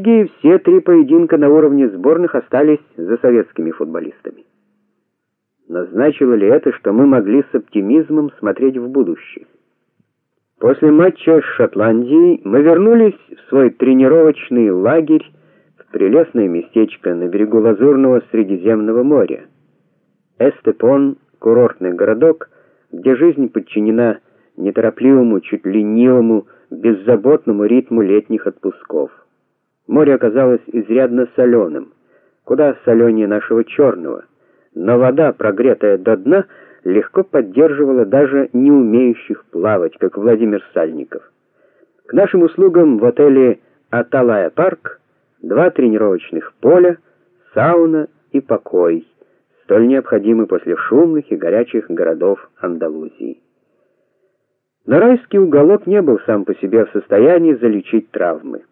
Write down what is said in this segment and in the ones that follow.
Бельгии все три поединка на уровне сборных остались за советскими футболистами. Назначило ли это, что мы могли с оптимизмом смотреть в будущее? После матча с Шотландией мы вернулись в свой тренировочный лагерь в прелестное местечко на берегу лазурного Средиземного моря. Эстепон курортный городок, где жизнь подчинена неторопливому, чуть ленивому, беззаботному ритму летних отпусков. Море оказалось изрядно соленым, куда соленее нашего черного, но вода, прогретая до дна, легко поддерживала даже не умеющих плавать, как Владимир Сальников. К нашим услугам в отеле Аталая парк два тренировочных поля, сауна и покой, столь необходимы после шумных и горячих городов Андалузии. Но райский уголок не был сам по себе в состоянии залечить травмы,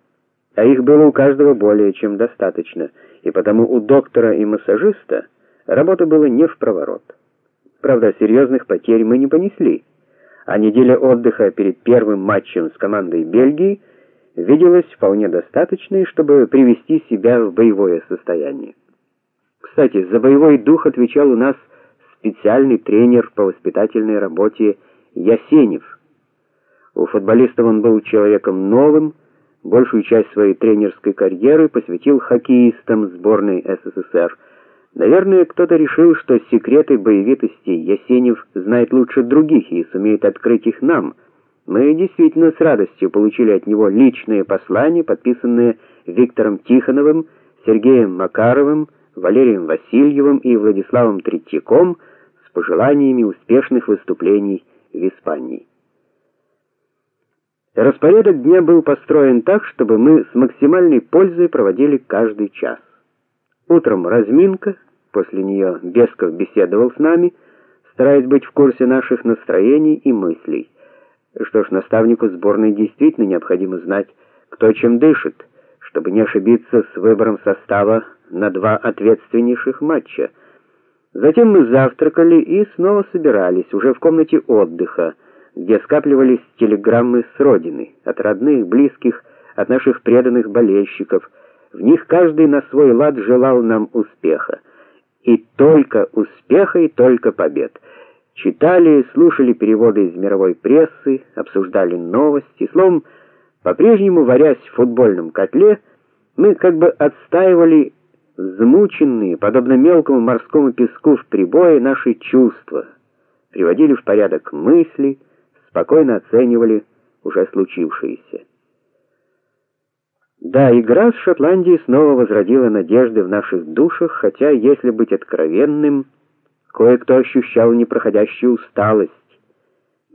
а их было у каждого более чем достаточно, и потому у доктора и массажиста работы было не в проворот. Правда, серьезных потерь мы не понесли, а неделя отдыха перед первым матчем с командой Бельгии виделась вполне достаточной, чтобы привести себя в боевое состояние. Кстати, за боевой дух отвечал у нас специальный тренер по воспитательной работе Ясенев. У футболистов он был человеком новым, большую часть своей тренерской карьеры посвятил хоккеистам сборной СССР. Наверное, кто-то решил, что секреты боевитости Ясенев знает лучше других и сумеет открыть их нам. Мы действительно с радостью получили от него личные послания, подписанные Виктором Тихоновым, Сергеем Макаровым, Валерием Васильевым и Владиславом Третьяком с пожеланиями успешных выступлений в Испании. Распорядок дня был построен так, чтобы мы с максимальной пользой проводили каждый час. Утром разминка, После нее Бесков беседовал с нами, стараясь быть в курсе наших настроений и мыслей. Что ж, наставнику сборной действительно необходимо знать, кто чем дышит, чтобы не ошибиться с выбором состава на два ответственнейших матча. Затем мы завтракали и снова собирались уже в комнате отдыха, где скапливались телеграммы с родины, от родных, близких, от наших преданных болельщиков. В них каждый на свой лад желал нам успеха и только успеха и только побед. Читали, слушали переводы из мировой прессы, обсуждали новости, словом, по-прежнему варясь в футбольном котле, мы как бы отстаивали взмученные, подобно мелкому морскому песку в прибое, наши чувства, приводили в порядок мысли, спокойно оценивали уже случившееся. Да, игра с Шотландией снова возродила надежды в наших душах, хотя, если быть откровенным, кое-кто ощущал непроходящую усталость.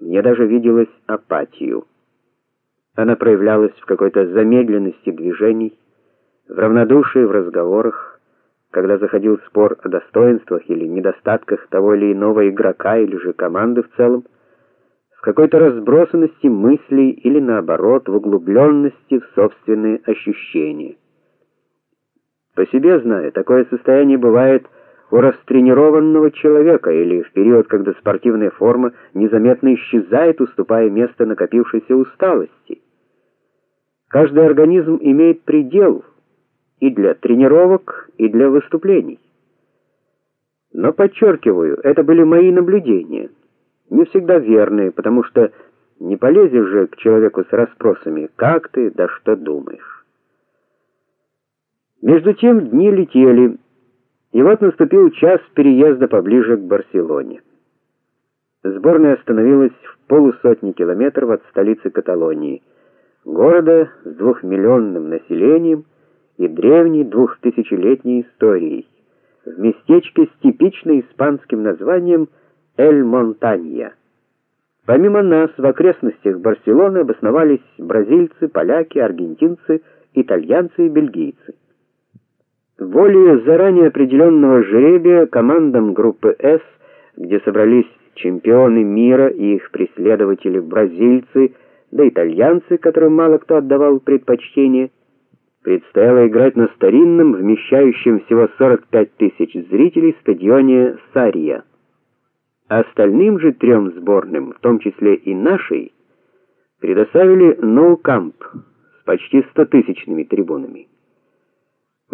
Мне даже виделась апатию. Она проявлялась в какой-то замедленности движений, в равнодушии в разговорах, когда заходил спор о достоинствах или недостатках того или иного игрока или же команды в целом какой-то разбросанности мыслей или наоборот, в углубленности в собственные ощущения. По себе знаю, такое состояние бывает у растренированного человека или в период, когда спортивная форма незаметно исчезает, уступая место накопившейся усталости. Каждый организм имеет предел и для тренировок, и для выступлений. Но подчеркиваю, это были мои наблюдения не всегда верные, потому что не полезешь же к человеку с расспросами: "Как ты, да что думаешь?" Между тем дни летели, и вот наступил час переезда поближе к Барселоне. Сборная остановилась в полусотни километров от столицы Каталонии, города с двухмиллионным населением и древней двухтысячелетней историей, в местечке с типично испанским названием Эль-Монтанья. Помимо нас в окрестностях Барселоны обосновались бразильцы, поляки, аргентинцы, итальянцы и бельгийцы. Волею заранее определенного жребия командам группы С, где собрались чемпионы мира и их преследователи бразильцы, да итальянцы, которым мало кто отдавал предпочтение, предстояло играть на старинном, вмещающем всего 45 тысяч зрителей стадионе Сария. Остальным же трем сборным, в том числе и нашей, предоставили ноу-камп с почти стотысячными трибунами.